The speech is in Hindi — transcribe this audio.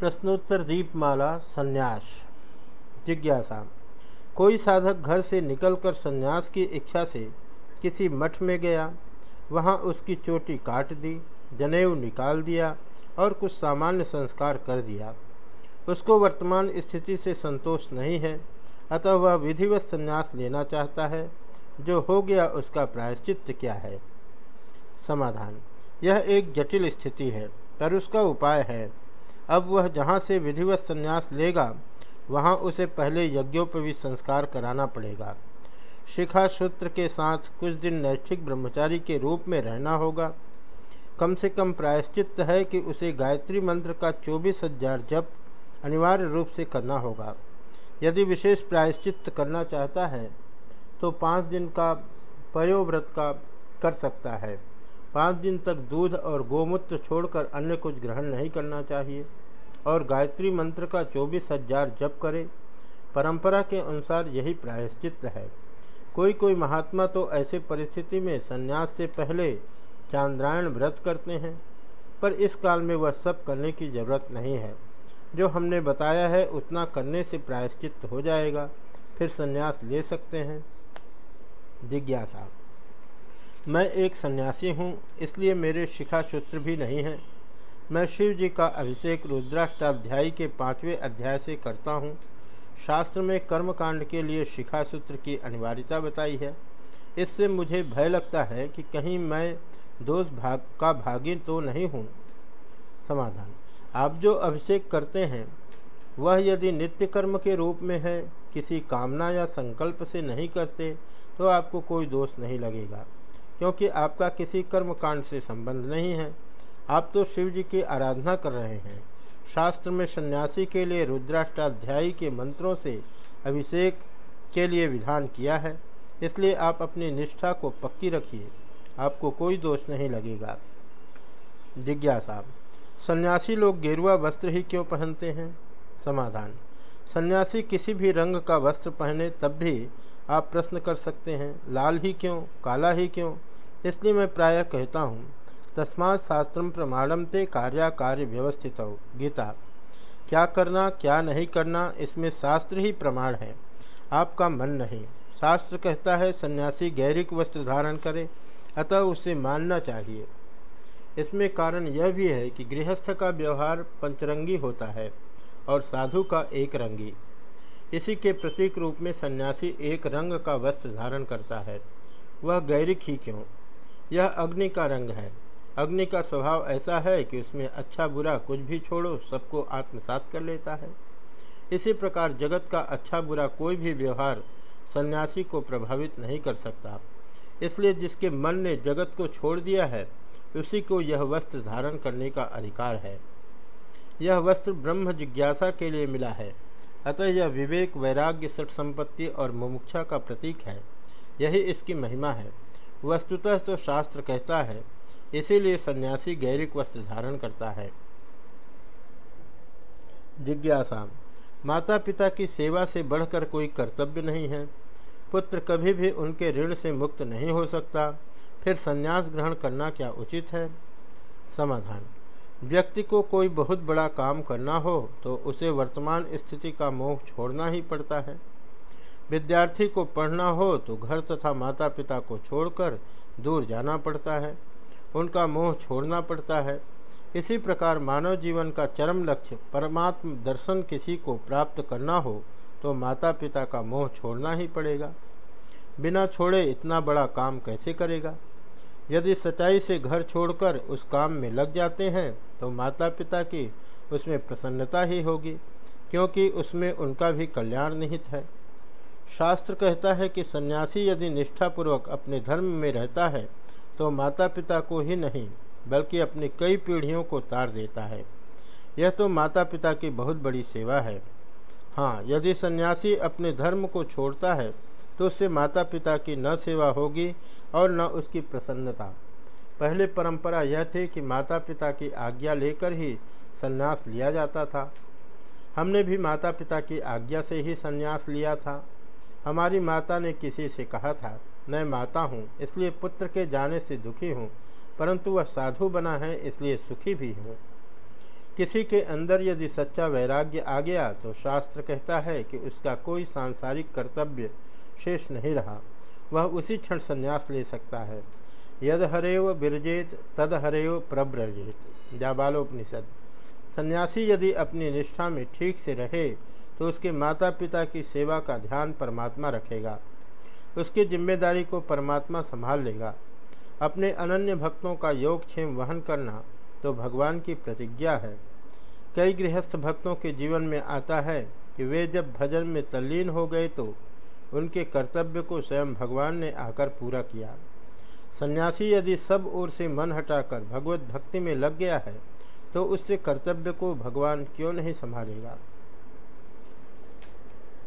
प्रश्नोत्तर दीपमाला, संन्यास। जिज्ञासा, कोई साधक घर से निकलकर संन्यास की इच्छा से किसी मठ में गया, वहाँ उसकी चोटी काट दी, जनेऊ निकाल दिया और कुछ सामान्य संस्कार कर दिया। उसको वर्तमान स्थिति से संतोष नहीं है, अतः वह विधिवत संन्यास लेना चाहता है, जो हो गया उसका प्रायश्चित क्या है? समाधान, यह एक जटिल स्थिति है, पर उसका उपाय है। अब वह जहाँ से विधिवत संन्यास लेगा, वहाँ उसे पहले यज्ञोपवी संस्कार कराना पड़ेगा। शिखा सूत्र के साथ कुछ दिन नैष्ठिक ब्रह्मचारी के रूप में रहना होगा। कम से कम प्रायश्चित है कि उसे गायत्री मंत्र का चौबीस हज़ार जप अनिवार्य रूप से करना होगा। यदि विशेष प्रायश्चित करना चाहता है तो पाँच दिन का पयोव्रत का कर सकता है। पाँच दिन तक दूध और गोमूत्र छोड़कर अन्य कुछ ग्रहण नहीं करना चाहिए। और गायत्री मंत्र का चौबीस हज़ार जप करें। परंपरा के अनुसार यही प्रायश्चित है। कोई कोई महात्मा तो ऐसे परिस्थिति में संन्यास से पहले चांद्रायण व्रत करते हैं, पर इस काल में वह सब करने की ज़रूरत नहीं है। जो हमने बताया है, उतना करने से प्रायश्चित हो जाएगा, फिर संन्यास ले सकते हैं। जिज्ञासा। मैं एक सन्यासी हूँ, इसलिए मेरे शिखा सूत्र भी नहीं हैं। मैं शिव जी का अभिषेक रुद्राष्टाध्यायी के पाँचवें अध्याय से करता हूँ। शास्त्र में कर्मकांड के लिए शिखा सूत्र की अनिवार्यता बताई है। इससे मुझे भय लगता है कि कहीं मैं दोष भाग का भागी तो नहीं हूँ। समाधान, आप जो अभिषेक करते हैं, वह यदि नित्य कर्म के रूप में है, किसी कामना या संकल्प से नहीं करते तो आपको कोई दोष नहीं लगेगा। क्योंकि आपका किसी कर्म कांड से संबंध नहीं है। आप तो शिव जी की आराधना कर रहे हैं। शास्त्र में सन्यासी के लिए रुद्राष्टाध्यायी के मंत्रों से अभिषेक के लिए विधान किया है। इसलिए आप अपनी निष्ठा को पक्की रखिए। आपको कोई दोष नहीं लगेगा। जिज्ञासा। सन्यासी लोग गेरुआ वस्त्र ही क्यों पहनते हैं? समाधान। सन्यासी किसी भी रंग का वस्त्र पहने तब भी आप प्रश्न कर सकते हैं, लाल ही क्यों, काला ही क्यों? इसलिए मैं प्रायः कहता हूँ, तस्मात् शास्त्र प्रमाणम ते कार्या कार्य व्यवस्थित। हो गीता, क्या करना, क्या नहीं करना, इसमें शास्त्र ही प्रमाण है। आपका मन नहीं। शास्त्र कहता है, सन्यासी गैरिक वस्त्र धारण करे, अतः उसे मानना चाहिए। इसमें कारण यह भी है कि गृहस्थ का व्यवहार पंचरंगी होता है और साधु का एक रंगी। इसी के प्रतीक रूप में सन्यासी एक रंग का वस्त्र धारण करता है। वह गैरिक ही क्यों? यह अग्नि का रंग है। अग्नि का स्वभाव ऐसा है कि उसमें अच्छा बुरा कुछ भी छोड़ो, सबको आत्मसात कर लेता है। इसी प्रकार जगत का अच्छा बुरा कोई भी व्यवहार सन्यासी को प्रभावित नहीं कर सकता। इसलिए जिसके मन ने जगत को छोड़ दिया है, उसी को यह वस्त्र धारण करने का अधिकार है। यह वस्त्र ब्रह्म जिज्ञासा के लिए मिला है। अतः यह विवेक, वैराग्य सठ संपत्ति और मुमुक्षा का प्रतीक है। यही इसकी महिमा है। वस्तुतः तो शास्त्र कहता है, इसीलिए सन्यासी गैरिक वस्त्र धारण करता है। जिज्ञासा माता पिता की सेवा से बढ़कर कोई कर्तव्य नहीं है। पुत्र कभी भी उनके ऋण से मुक्त नहीं हो सकता। फिर संन्यास ग्रहण करना क्या उचित है? समाधान, व्यक्ति को कोई बहुत बड़ा काम करना हो तो उसे वर्तमान स्थिति का मोह छोड़ना ही पड़ता है। विद्यार्थी को पढ़ना हो तो घर तथा माता पिता को छोड़कर दूर जाना पड़ता है। उनका मोह छोड़ना पड़ता है। इसी प्रकार मानव जीवन का चरम लक्ष्य परमात्म दर्शन किसी को प्राप्त करना हो तो माता पिता का मोह छोड़ना ही पड़ेगा। बिना छोड़े इतना बड़ा काम कैसे करेगा? यदि सच्चाई से घर छोड़कर उस काम में लग जाते हैं तो माता पिता की उसमें प्रसन्नता ही होगी, क्योंकि उसमें उनका भी कल्याण निहित है। शास्त्र कहता है कि सन्यासी यदि निष्ठापूर्वक अपने धर्म में रहता है तो माता पिता को ही नहीं, बल्कि अपनी कई पीढ़ियों को तार देता है। यह तो माता पिता की बहुत बड़ी सेवा है। हाँ यदि सन्यासी अपने धर्म को छोड़ता है तो उससे माता पिता की न सेवा होगी और न उसकी प्रसन्नता। पहले परंपरा यह थी कि माता पिता की आज्ञा लेकर ही संन्यास लिया जाता था। हमने भी माता पिता की आज्ञा से ही संन्यास लिया था। हमारी माता ने किसी से कहा था, मैं माता हूँ, इसलिए पुत्र के जाने से दुखी हूँ, परंतु वह साधु बना है, इसलिए सुखी भी हूँ। किसी के अंदर यदि सच्चा वैराग्य आ गया तो शास्त्र कहता है कि उसका कोई सांसारिक कर्तव्य शेष नहीं रहा। वह उसी क्षण संन्यास ले सकता है। यद हरेव बिरजेत, तद हरेव प्रब्रजेत। जाबालोपनिषद। सन्यासी यदि अपनी निष्ठा में ठीक से रहे तो उसके माता पिता की सेवा का ध्यान परमात्मा रखेगा। उसकी ज़िम्मेदारी को परमात्मा संभाल लेगा। अपने अनन्य भक्तों का योगक्षेम वहन करना तो भगवान की प्रतिज्ञा है। कई गृहस्थ भक्तों के जीवन में आता है कि वे जब भजन में तल्लीन हो गए तो उनके कर्तव्य को स्वयं भगवान ने आकर पूरा किया। सन्यासी यदि सब ओर से मन हटाकर भगवत भक्ति में लग गया है तो उससे कर्तव्य को भगवान क्यों नहीं संभालेगा?